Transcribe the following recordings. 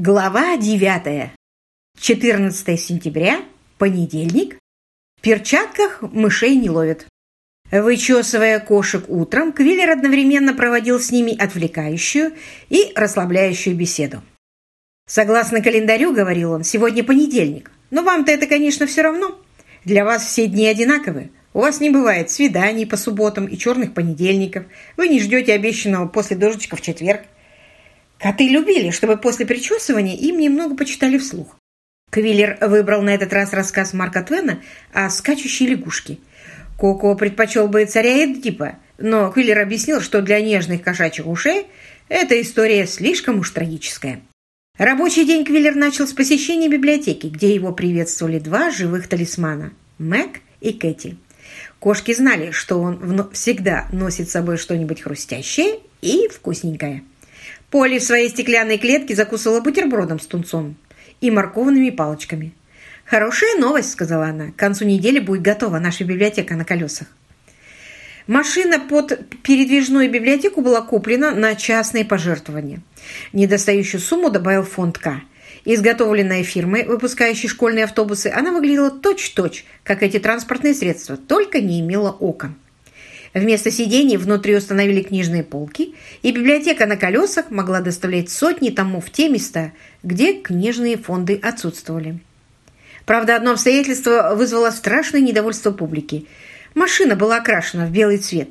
Глава 9. 14 сентября, понедельник. В перчатках мышей не ловят. Вычесывая кошек утром, Квиллер одновременно проводил с ними отвлекающую и расслабляющую беседу. «Согласно календарю, — говорил он, — сегодня понедельник. Но вам-то это, конечно, все равно. Для вас все дни одинаковы. У вас не бывает свиданий по субботам и черных понедельников. Вы не ждете обещанного после дождичка в четверг. Коты любили, чтобы после причесывания им немного почитали вслух. Квиллер выбрал на этот раз рассказ Марка Твена о скачущей лягушке. Коко предпочел бы царя Эдипа, но Квиллер объяснил, что для нежных кошачьих ушей эта история слишком уж трагическая. Рабочий день Квиллер начал с посещения библиотеки, где его приветствовали два живых талисмана – Мэг и Кэти. Кошки знали, что он всегда носит с собой что-нибудь хрустящее и вкусненькое – Полли в своей стеклянной клетке закусывала бутербродом с тунцом и морковными палочками. «Хорошая новость», — сказала она. «К концу недели будет готова наша библиотека на колесах». Машина под передвижную библиотеку была куплена на частные пожертвования. Недостающую сумму добавил фонд К. Изготовленная фирмой, выпускающей школьные автобусы, она выглядела точь-точь, как эти транспортные средства, только не имела окон. Вместо сидений внутри установили книжные полки, и библиотека на колесах могла доставлять сотни томов в те места, где книжные фонды отсутствовали. Правда, одно обстоятельство вызвало страшное недовольство публики. Машина была окрашена в белый цвет.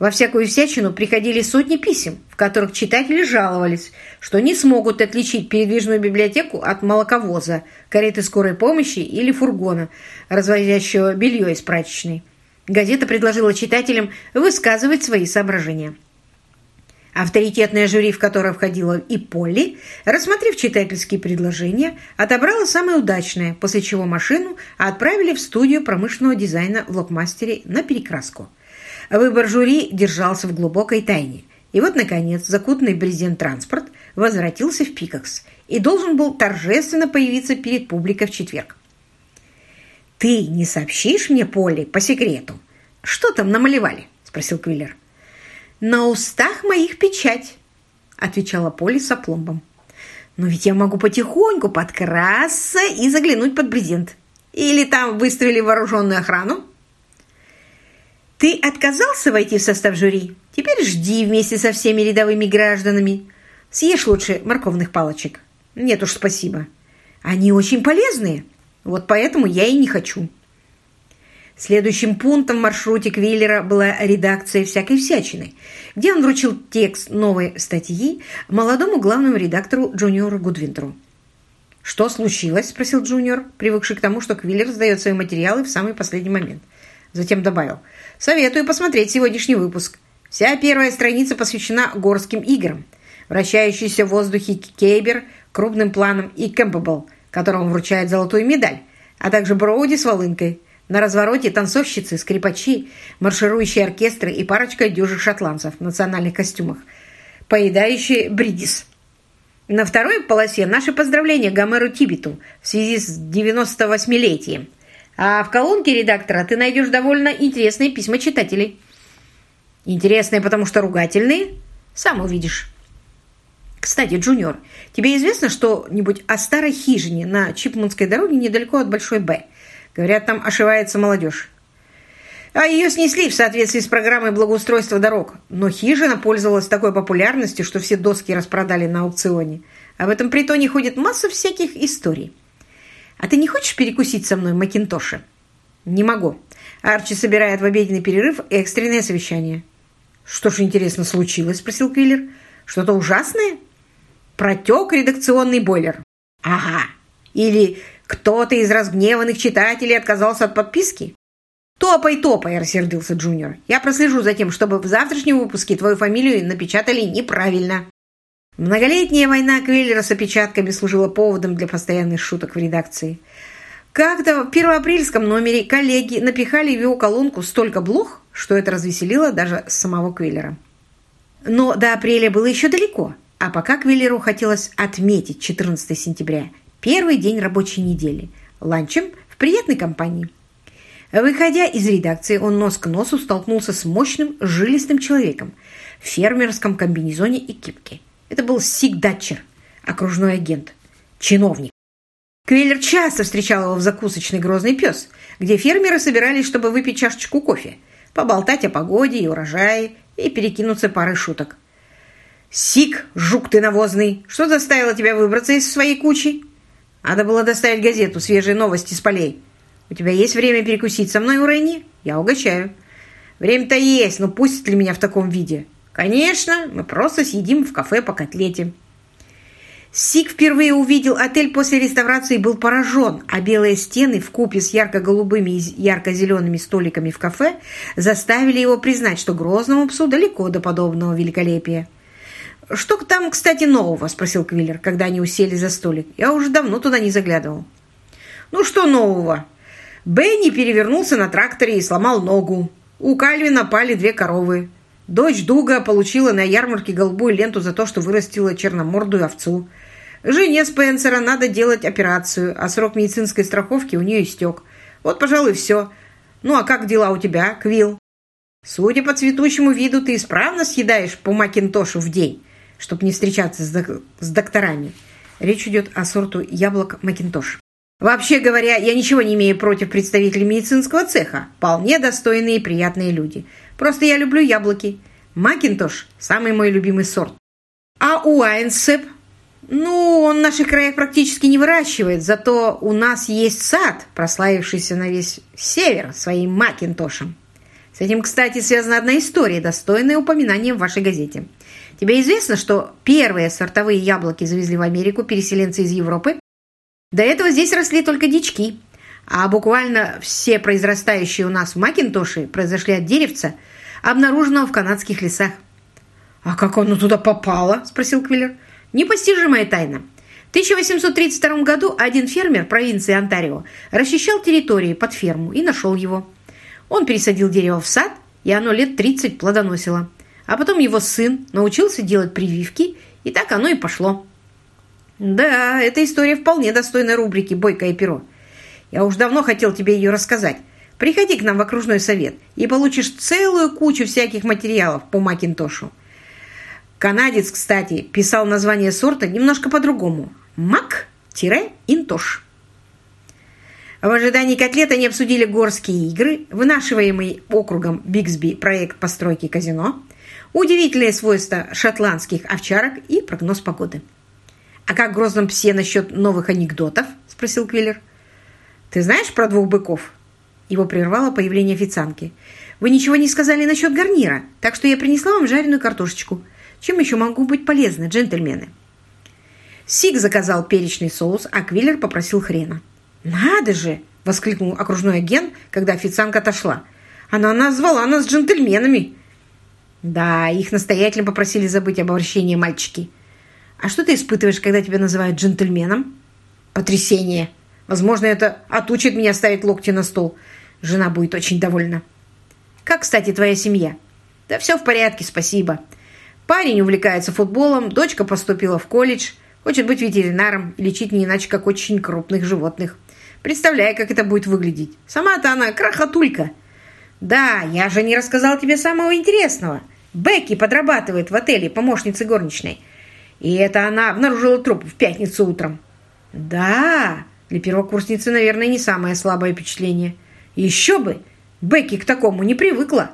Во всякую всячину приходили сотни писем, в которых читатели жаловались, что не смогут отличить передвижную библиотеку от молоковоза, кареты скорой помощи или фургона, развозящего белье из прачечной. Газета предложила читателям высказывать свои соображения. Авторитетное жюри, в которое входила и Полли, рассмотрев читательские предложения, отобрало самое удачное, после чего машину отправили в студию промышленного дизайна в Локмастере на перекраску. Выбор жюри держался в глубокой тайне. И вот, наконец, закутанный брезент транспорт возвратился в Пикакс и должен был торжественно появиться перед публикой в четверг. «Ты не сообщишь мне, Полли, по секрету, что там намалевали?» – спросил Квиллер. «На устах моих печать», – отвечала Полли с опломбом. «Но ведь я могу потихоньку подкрасться и заглянуть под брезент. Или там выставили вооруженную охрану?» «Ты отказался войти в состав жюри? Теперь жди вместе со всеми рядовыми гражданами. Съешь лучше морковных палочек». «Нет уж, спасибо. Они очень полезные». Вот поэтому я и не хочу. Следующим пунктом в маршруте Квиллера была редакция всякой всячины, где он вручил текст новой статьи молодому главному редактору Джуниору Гудвинтеру. «Что случилось?» – спросил Джуниор, привыкший к тому, что Квиллер сдает свои материалы в самый последний момент. Затем добавил. «Советую посмотреть сегодняшний выпуск. Вся первая страница посвящена горским играм. Вращающийся в воздухе Кейбер крупным планом и Кэмпбелл, которому вручает золотую медаль, а также Броуди с волынкой. На развороте танцовщицы, скрипачи, марширующие оркестры и парочка дюжих шотландцев в национальных костюмах, поедающие бридис. На второй полосе наши поздравления Гомеру Тибету в связи с 98-летием. А в колонке редактора ты найдешь довольно интересные письма читателей. Интересные, потому что ругательные? Сам увидишь. Кстати, Джуниор, тебе известно что-нибудь о старой хижине на Чипмунской дороге недалеко от Большой Б? Говорят, там ошивается молодежь. А ее снесли в соответствии с программой благоустройства дорог. Но хижина пользовалась такой популярностью, что все доски распродали на аукционе. Об этом притоне ходит масса всяких историй. А ты не хочешь перекусить со мной Макинтоше? Не могу. Арчи собирает в обеденный перерыв экстренное совещание. Что ж, интересно, случилось? Спросил Квиллер. Что-то ужасное? Протек редакционный бойлер. Ага. Или кто-то из разгневанных читателей отказался от подписки? «Топай, топай!» – рассердился Джуниор. «Я прослежу за тем, чтобы в завтрашнем выпуске твою фамилию напечатали неправильно». Многолетняя война Квеллера с опечатками служила поводом для постоянных шуток в редакции. Как-то в первоапрельском номере коллеги напихали в его колонку столько блох, что это развеселило даже самого Квеллера. Но до апреля было еще далеко. А пока Квиллеру хотелось отметить 14 сентября, первый день рабочей недели, ланчем в приятной компании. Выходя из редакции, он нос к носу столкнулся с мощным, жилистым человеком в фермерском комбинезоне и кипке. Это был Сиг Датчер, окружной агент, чиновник. Квиллер часто встречал его в закусочной «Грозный пес», где фермеры собирались, чтобы выпить чашечку кофе, поболтать о погоде и урожае и перекинуться парой шуток. «Сик, жук ты навозный! Что заставило тебя выбраться из своей кучи? Надо было доставить газету «Свежие новости с полей». У тебя есть время перекусить со мной у Ренни? Я угощаю. Время-то есть, но пустят ли меня в таком виде? Конечно, мы просто съедим в кафе по котлете. Сик впервые увидел отель после реставрации и был поражен, а белые стены в купе с ярко-голубыми и ярко-зелеными столиками в кафе заставили его признать, что грозному псу далеко до подобного великолепия. «Что там, кстати, нового?» – спросил Квиллер, когда они усели за столик. «Я уже давно туда не заглядывал». «Ну что нового?» Бенни перевернулся на тракторе и сломал ногу. У Кальвина пали две коровы. Дочь Дуга получила на ярмарке голубую ленту за то, что вырастила черномордую овцу. Жене Спенсера надо делать операцию, а срок медицинской страховки у нее истек. Вот, пожалуй, все. Ну, а как дела у тебя, Квилл? Судя по цветущему виду, ты исправно съедаешь по макинтошу в день, чтобы не встречаться с, док с докторами. Речь идет о сорту яблок макинтош. Вообще говоря, я ничего не имею против представителей медицинского цеха. Вполне достойные и приятные люди. Просто я люблю яблоки. Макинтош – самый мой любимый сорт. А у Айнсеп? Ну, он в наших краях практически не выращивает, зато у нас есть сад, прославившийся на весь север своим Макинтошем. С этим, кстати, связана одна история, достойная упоминания в вашей газете. Тебе известно, что первые сортовые яблоки завезли в Америку переселенцы из Европы? До этого здесь росли только дички, а буквально все произрастающие у нас в Макинтоше произошли от деревца, обнаруженного в канадских лесах. «А как оно туда попало?» – спросил Квиллер. «Непостижимая тайна. В 1832 году один фермер провинции Онтарио расчищал территории под ферму и нашел его. Он пересадил дерево в сад, и оно лет 30 плодоносило. А потом его сын научился делать прививки, и так оно и пошло. Да, эта история вполне достойна рубрики «Бойкое перо». Я уж давно хотел тебе ее рассказать. Приходи к нам в окружной совет и получишь целую кучу всяких материалов по Макинтошу. Канадец, кстати, писал название сорта немножко по-другому. Мак-интош. В ожидании котлет они обсудили горские игры, вынашиваемый округом Бигсби проект постройки казино, удивительные свойства шотландских овчарок и прогноз погоды. «А как в грозном псе насчет новых анекдотов?» – спросил Квиллер. «Ты знаешь про двух быков?» Его прервало появление официантки. «Вы ничего не сказали насчет гарнира, так что я принесла вам жареную картошечку. Чем еще могу быть полезна, джентльмены?» Сик заказал перечный соус, а Квиллер попросил хрена. «Надо же!» – воскликнул окружной агент, когда официантка отошла. «Она назвала нас джентльменами!» «Да, их настоятельно попросили забыть об обращении мальчики». «А что ты испытываешь, когда тебя называют джентльменом?» «Потрясение! Возможно, это отучит меня ставить локти на стол. Жена будет очень довольна». «Как, кстати, твоя семья?» «Да все в порядке, спасибо. Парень увлекается футболом, дочка поступила в колледж, хочет быть ветеринаром и лечить не иначе, как очень крупных животных. Представляю, как это будет выглядеть. Сама-то она крохотулька. Да, я же не рассказал тебе самого интересного. Бекки подрабатывает в отеле помощницей горничной. И это она обнаружила труп в пятницу утром. Да, для первокурсницы, наверное, не самое слабое впечатление. Еще бы! Бекки к такому не привыкла.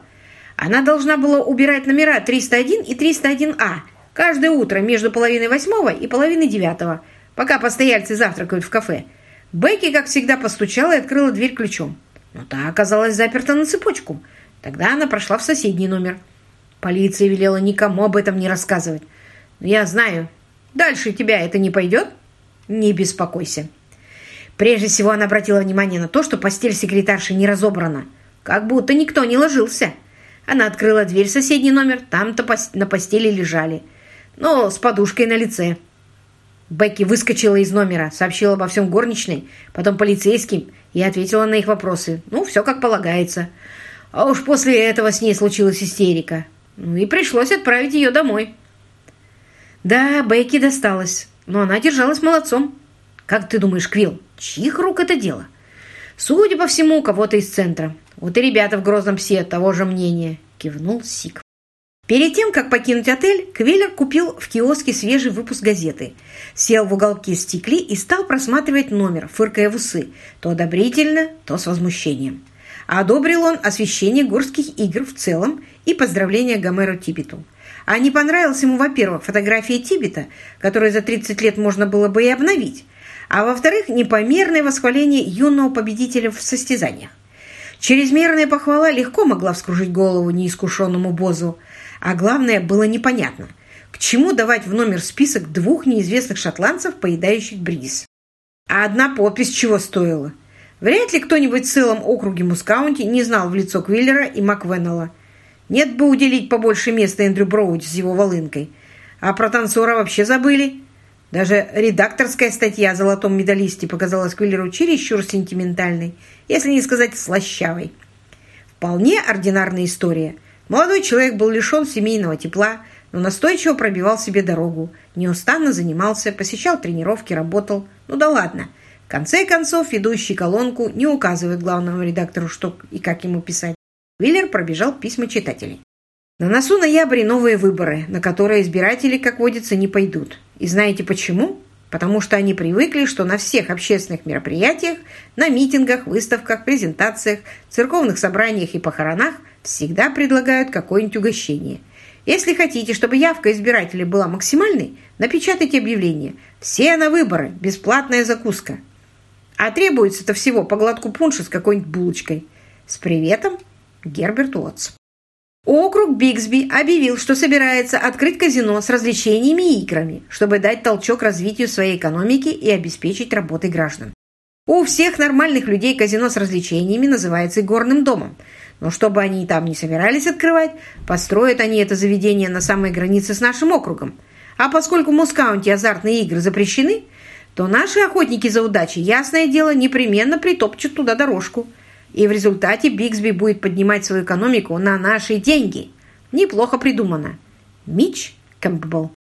Она должна была убирать номера 301 и 301А каждое утро между половиной восьмого и половиной девятого, пока постояльцы завтракают в кафе. Бекки, как всегда, постучала и открыла дверь ключом. Но та оказалась заперта на цепочку. Тогда она прошла в соседний номер. Полиция велела никому об этом не рассказывать. Я знаю. Дальше тебя это не пойдет? Не беспокойся. Прежде всего она обратила внимание на то, что постель секретарши не разобрана. Как будто никто не ложился. Она открыла дверь в соседний номер. Там-то на постели лежали. Но с подушкой на лице. Бекки выскочила из номера, сообщила обо всем горничной, потом полицейским и ответила на их вопросы. Ну, все как полагается. А уж после этого с ней случилась истерика. Ну и пришлось отправить ее домой. Да, Бекки досталось, но она держалась молодцом. Как ты думаешь, Квилл, чьих рук это дело? Судя по всему, кого-то из центра. Вот и ребята в грозном псе того же мнения, кивнул Сик. Перед тем, как покинуть отель, Квиллер купил в киоске свежий выпуск газеты, сел в уголке стекли и стал просматривать номер, фыркая в усы, то одобрительно, то с возмущением. Одобрил он освещение горских игр в целом и поздравления Гомеру Тибету. А не понравилась ему, во-первых, фотография Тибета, которую за 30 лет можно было бы и обновить, а во-вторых, непомерное восхваление юного победителя в состязаниях. Чрезмерная похвала легко могла вскружить голову неискушенному Бозу, а главное, было непонятно, к чему давать в номер список двух неизвестных шотландцев, поедающих бридис. А одна подпись чего стоила? Вряд ли кто-нибудь в целом округе Мускаунти не знал в лицо Квиллера и Маквеннелла. Нет бы уделить побольше места Эндрю Броуди с его волынкой. А про танцора вообще забыли. Даже редакторская статья о золотом медалисте показалась Квиллеру чересчур сентиментальной, если не сказать слащавой. Вполне ординарная история – Молодой человек был лишен семейного тепла, но настойчиво пробивал себе дорогу, неустанно занимался, посещал тренировки, работал. Ну да ладно. Конце концов, ведущий колонку не указывает главному редактору, что и как ему писать. Виллер пробежал письма читателей. На носу ноябрь новые выборы, на которые избиратели, как водится, не пойдут. И знаете почему? Потому что они привыкли, что на всех общественных мероприятиях, на митингах, выставках, презентациях, церковных собраниях и похоронах – всегда предлагают какое-нибудь угощение. Если хотите, чтобы явка избирателей была максимальной, напечатайте объявление. Все на выборы, бесплатная закуска. А требуется-то всего по глотку пунша с какой-нибудь булочкой. С приветом, Герберт Уотс. Округ Бигсби объявил, что собирается открыть казино с развлечениями и играми, чтобы дать толчок развитию своей экономики и обеспечить работой граждан. У всех нормальных людей казино с развлечениями называется горным домом – но чтобы они там не собирались открывать, построят они это заведение на самой границе с нашим округом. А поскольку в Мускаунте азартные игры запрещены, то наши охотники за удачей, ясное дело, непременно притопчут туда дорожку. И в результате Бигсби будет поднимать свою экономику на наши деньги. Неплохо придумано. Мич Кэмпбелл.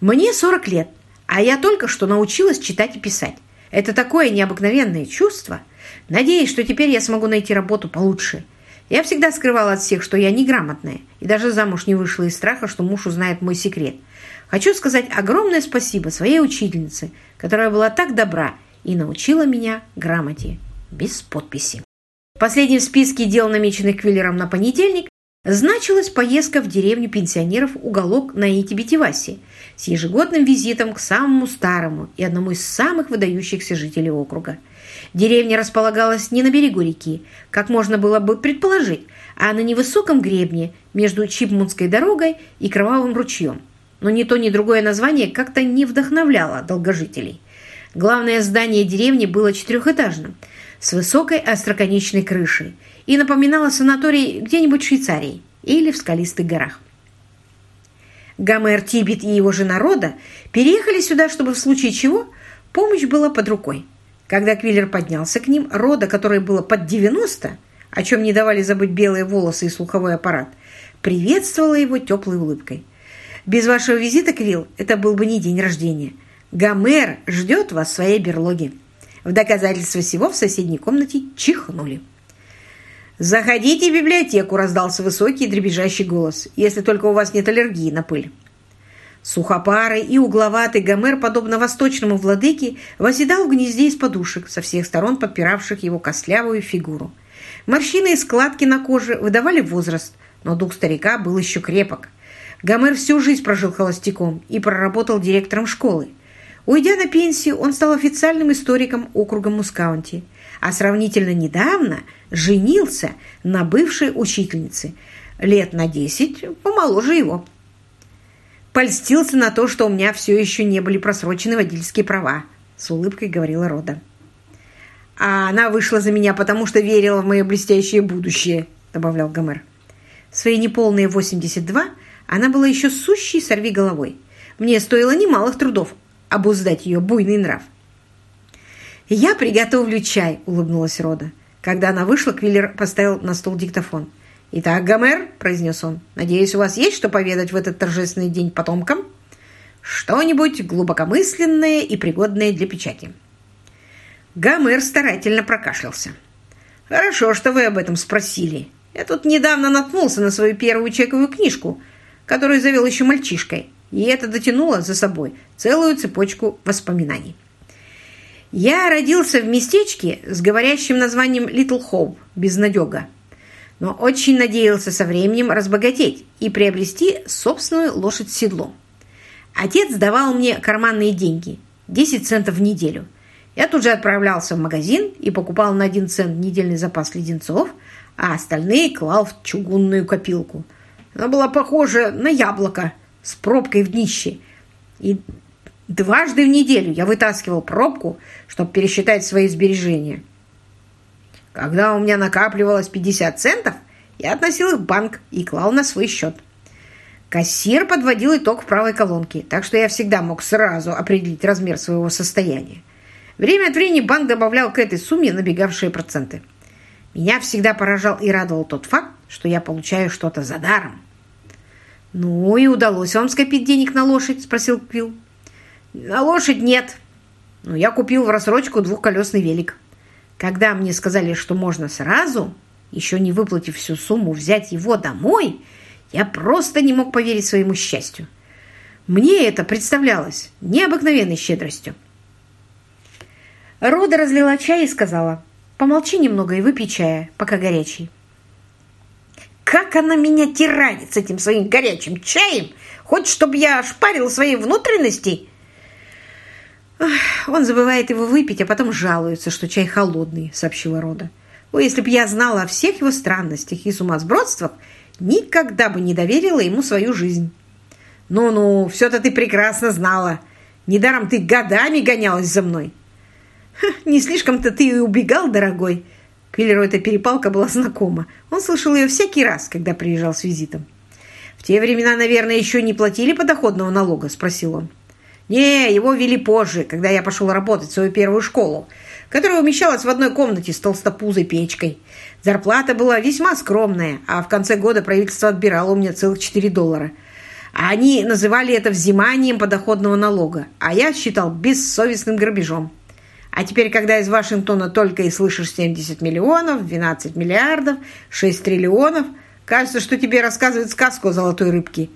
Мне 40 лет, а я только что научилась читать и писать. Это такое необыкновенное чувство. Надеюсь, что теперь я смогу найти работу получше – я всегда скрывала от всех, что я неграмотная, и даже замуж не вышла из страха, что муж узнает мой секрет. Хочу сказать огромное спасибо своей учительнице, которая была так добра и научила меня грамоте без подписи. В последнем списке дел, намеченных Квиллером на понедельник, значилась поездка в деревню пенсионеров «Уголок» на Итибетивасе с ежегодным визитом к самому старому и одному из самых выдающихся жителей округа – Деревня располагалась не на берегу реки, как можно было бы предположить, а на невысоком гребне между Чипмунской дорогой и Кровавым ручьем. Но ни то, ни другое название как-то не вдохновляло долгожителей. Главное здание деревни было четырехэтажным, с высокой остроконечной крышей и напоминало санаторий где-нибудь в Швейцарии или в скалистых горах. Гомер Тибет и его жена Рода переехали сюда, чтобы в случае чего помощь была под рукой. Когда Квиллер поднялся к ним, Рода, которой было под 90, о чем не давали забыть белые волосы и слуховой аппарат, приветствовала его теплой улыбкой. «Без вашего визита, Квилл, это был бы не день рождения. Гомер ждет вас в своей берлоге». В доказательство всего в соседней комнате чихнули. «Заходите в библиотеку», – раздался высокий дребезжащий голос, «если только у вас нет аллергии на пыль». Сухопарый и угловатый Гомер, подобно восточному владыке, восседал в гнезде из подушек, со всех сторон подпиравших его костлявую фигуру. Морщины и складки на коже выдавали возраст, но дух старика был еще крепок. Гомер всю жизнь прожил холостяком и проработал директором школы. Уйдя на пенсию, он стал официальным историком округа Мускаунти, а сравнительно недавно женился на бывшей учительнице, лет на десять помоложе его польстился на то, что у меня все еще не были просрочены водительские права», — с улыбкой говорила Рода. «А она вышла за меня, потому что верила в мое блестящее будущее», — добавлял Гомер. В свои неполные 82 она была еще сущей сорви головой. Мне стоило немалых трудов обуздать ее буйный нрав. «Я приготовлю чай», — улыбнулась Рода. Когда она вышла, Квиллер поставил на стол диктофон. «Итак, Гомер», — произнес он, — «надеюсь, у вас есть что поведать в этот торжественный день потомкам? Что-нибудь глубокомысленное и пригодное для печати». Гомер старательно прокашлялся. «Хорошо, что вы об этом спросили. Я тут недавно наткнулся на свою первую чековую книжку, которую завел еще мальчишкой, и это дотянуло за собой целую цепочку воспоминаний. Я родился в местечке с говорящим названием Литл Хоуп, безнадега, но очень надеялся со временем разбогатеть и приобрести собственную лошадь с седлом. Отец давал мне карманные деньги, 10 центов в неделю. Я тут же отправлялся в магазин и покупал на 1 цент недельный запас леденцов, а остальные клал в чугунную копилку. Она была похожа на яблоко с пробкой в днище. И Дважды в неделю я вытаскивал пробку, чтобы пересчитать свои сбережения. Когда у меня накапливалось 50 центов, я относил их в банк и клал на свой счет. Кассир подводил итог в правой колонке, так что я всегда мог сразу определить размер своего состояния. Время от времени банк добавлял к этой сумме набегавшие проценты. Меня всегда поражал и радовал тот факт, что я получаю что-то за даром. «Ну и удалось вам скопить денег на лошадь?» – спросил Квилл. На лошадь нет. Но я купил в рассрочку двухколесный велик. Когда мне сказали, что можно сразу, еще не выплатив всю сумму, взять его домой, я просто не мог поверить своему счастью. Мне это представлялось необыкновенной щедростью. Рода разлила чай и сказала, «Помолчи немного и выпей чая, пока горячий». Как она меня тиранит с этим своим горячим чаем! Хочет, чтобы я ошпарил свои внутренности «Он забывает его выпить, а потом жалуется, что чай холодный», — сообщила Рода. «О, если б я знала о всех его странностях и сумасбродствах, никогда бы не доверила ему свою жизнь». «Ну-ну, все-то ты прекрасно знала. Недаром ты годами гонялась за мной». «Не слишком-то ты и убегал, дорогой». Квиллеру эта перепалка была знакома. Он слышал ее всякий раз, когда приезжал с визитом. «В те времена, наверное, еще не платили подоходного налога?» – спросил он. Не, его ввели позже, когда я пошел работать в свою первую школу, которая умещалась в одной комнате с толстопузой печкой. Зарплата была весьма скромная, а в конце года правительство отбирало у меня целых 4 доллара. Они называли это взиманием подоходного налога, а я считал бессовестным грабежом. А теперь, когда из Вашингтона только и слышишь 70 миллионов, 12 миллиардов, 6 триллионов, кажется, что тебе рассказывают сказку о золотой рыбке.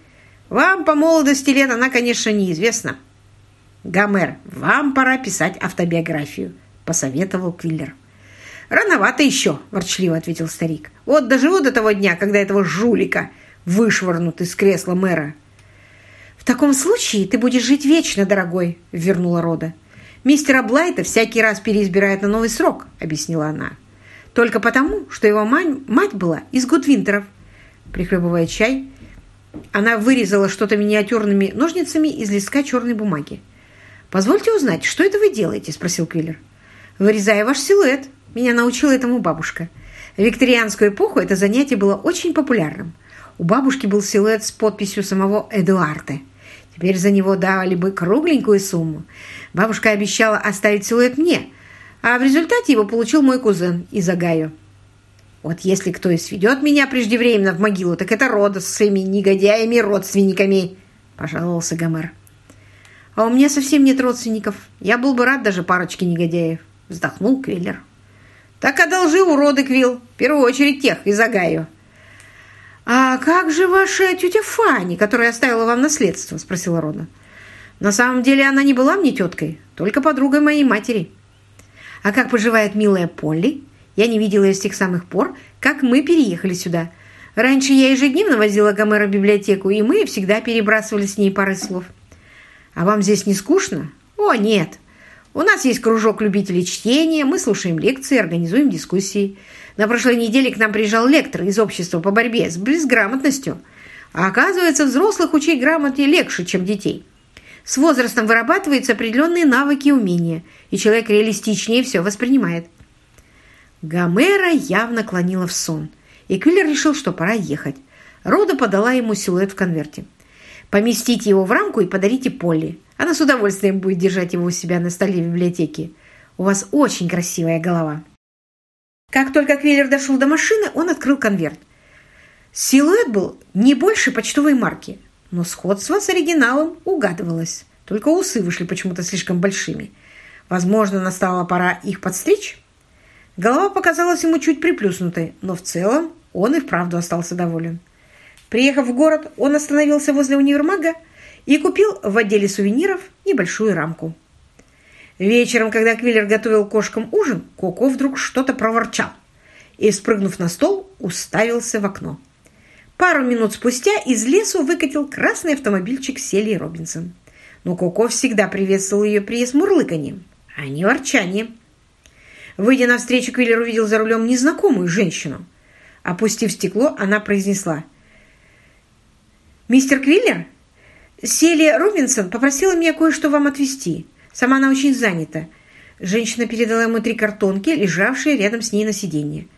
Вам по молодости лет она, конечно, неизвестна. «Гомер, вам пора писать автобиографию», – посоветовал Квиллер. «Рановато еще», – ворчливо ответил старик. «Вот доживу до того дня, когда этого жулика вышвырнут из кресла мэра». «В таком случае ты будешь жить вечно, дорогой», – вернула Рода. «Мистера Блайта всякий раз переизбирает на новый срок», – объяснила она. «Только потому, что его мать была из Гудвинтеров». Прихлебывая чай, она вырезала что-то миниатюрными ножницами из листка черной бумаги. «Позвольте узнать, что это вы делаете?» – спросил Квиллер. «Вырезаю ваш силуэт. Меня научила этому бабушка. В викторианскую эпоху это занятие было очень популярным. У бабушки был силуэт с подписью самого Эдуарда. Теперь за него давали бы кругленькую сумму. Бабушка обещала оставить силуэт мне, а в результате его получил мой кузен Изагаю. Вот если кто и сведет меня преждевременно в могилу, так это Рода со своими негодяями родственниками, пожаловался Гомер. А у меня совсем нет родственников. Я был бы рад даже парочке негодяев. Вздохнул Квиллер. Так одолжи, уроды, Квилл. В первую очередь тех из Агаю. «А как же ваша тетя Фанни, которая оставила вам наследство?» – спросила Рона. «На самом деле она не была мне теткой, только подругой моей матери». «А как поживает милая Полли? Я не видела ее с тех самых пор, как мы переехали сюда. Раньше я ежедневно возила Гомера в библиотеку, и мы всегда перебрасывали с ней пары слов». А вам здесь не скучно? О, нет. У нас есть кружок любителей чтения, мы слушаем лекции, организуем дискуссии. На прошлой неделе к нам приезжал лектор из общества по борьбе с безграмотностью. А оказывается, взрослых учить грамоте легче, чем детей. С возрастом вырабатываются определенные навыки и умения, и человек реалистичнее все воспринимает. Гомера явно клонила в сон, и Квиллер решил, что пора ехать. Рода подала ему силуэт в конверте. Поместите его в рамку и подарите Полли. Она с удовольствием будет держать его у себя на столе в библиотеке. У вас очень красивая голова». Как только Квиллер дошел до машины, он открыл конверт. Силуэт был не больше почтовой марки, но сходство с оригиналом угадывалось. Только усы вышли почему-то слишком большими. Возможно, настала пора их подстричь? Голова показалась ему чуть приплюснутой, но в целом он и вправду остался доволен. Приехав в город, он остановился возле универмага и купил в отделе сувениров небольшую рамку. Вечером, когда Квиллер готовил кошкам ужин, Коко вдруг что-то проворчал и, спрыгнув на стол, уставился в окно. Пару минут спустя из лесу выкатил красный автомобильчик Селии Робинсон. Но Коко всегда приветствовал ее приезд мурлыканьем, а не ворчанием. Выйдя навстречу, Квиллер увидел за рулем незнакомую женщину. Опустив стекло, она произнесла. «Мистер Квиллер, Селия Робинсон попросила меня кое-что вам отвезти. Сама она очень занята». Женщина передала ему три картонки, лежавшие рядом с ней на сиденье.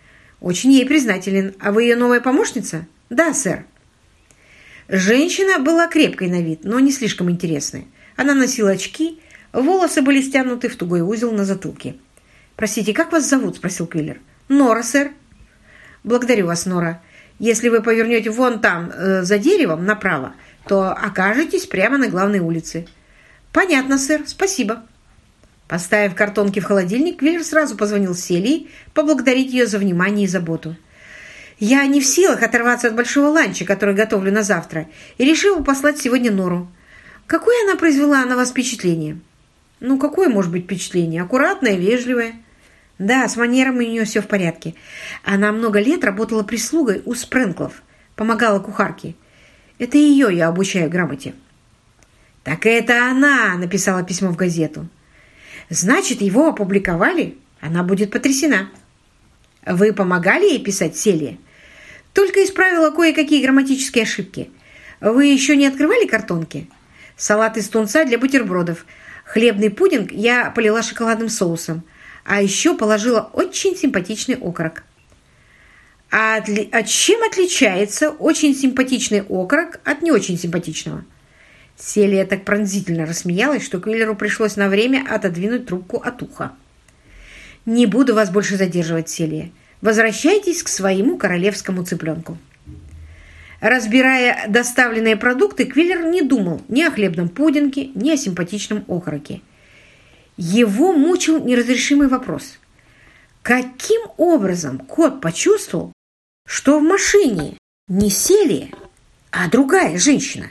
«Очень ей признателен. А вы ее новая помощница?» «Да, сэр». Женщина была крепкой на вид, но не слишком интересной. Она носила очки, волосы были стянуты в тугой узел на затылке. «Простите, как вас зовут?» – спросил Квиллер. «Нора, сэр». «Благодарю вас, Нора. Если вы повернете вон там, э, за деревом, направо, то окажетесь прямо на главной улице». «Понятно, сэр. Спасибо». Поставив картонки в холодильник, Квиллер сразу позвонил Селии поблагодарить ее за внимание и заботу. «Я не в силах оторваться от большого ланча, который готовлю на завтра, и решила послать сегодня Нору. Какое она произвела на вас впечатление?» «Ну, какое может быть впечатление? Аккуратное, вежливое». Да, с манерами у нее все в порядке. Она много лет работала прислугой у Спренклов, помогала кухарке. Это ее я обучаю грамоте. Так это она написала письмо в газету. Значит, его опубликовали? Она будет потрясена. Вы помогали ей писать Селия? Только исправила кое-какие грамматические ошибки. Вы еще не открывали картонки? Салат из тунца для бутербродов. Хлебный пудинг я полила шоколадным соусом а еще положила очень симпатичный окорок. А от, от чем отличается очень симпатичный окорок от не очень симпатичного? Селия так пронзительно рассмеялась, что Квиллеру пришлось на время отодвинуть трубку от уха. «Не буду вас больше задерживать, Селия. Возвращайтесь к своему королевскому цыпленку». Разбирая доставленные продукты, Квиллер не думал ни о хлебном пудинге, ни о симпатичном окороке. Его мучил неразрешимый вопрос. Каким образом кот почувствовал, что в машине не Селия, а другая женщина?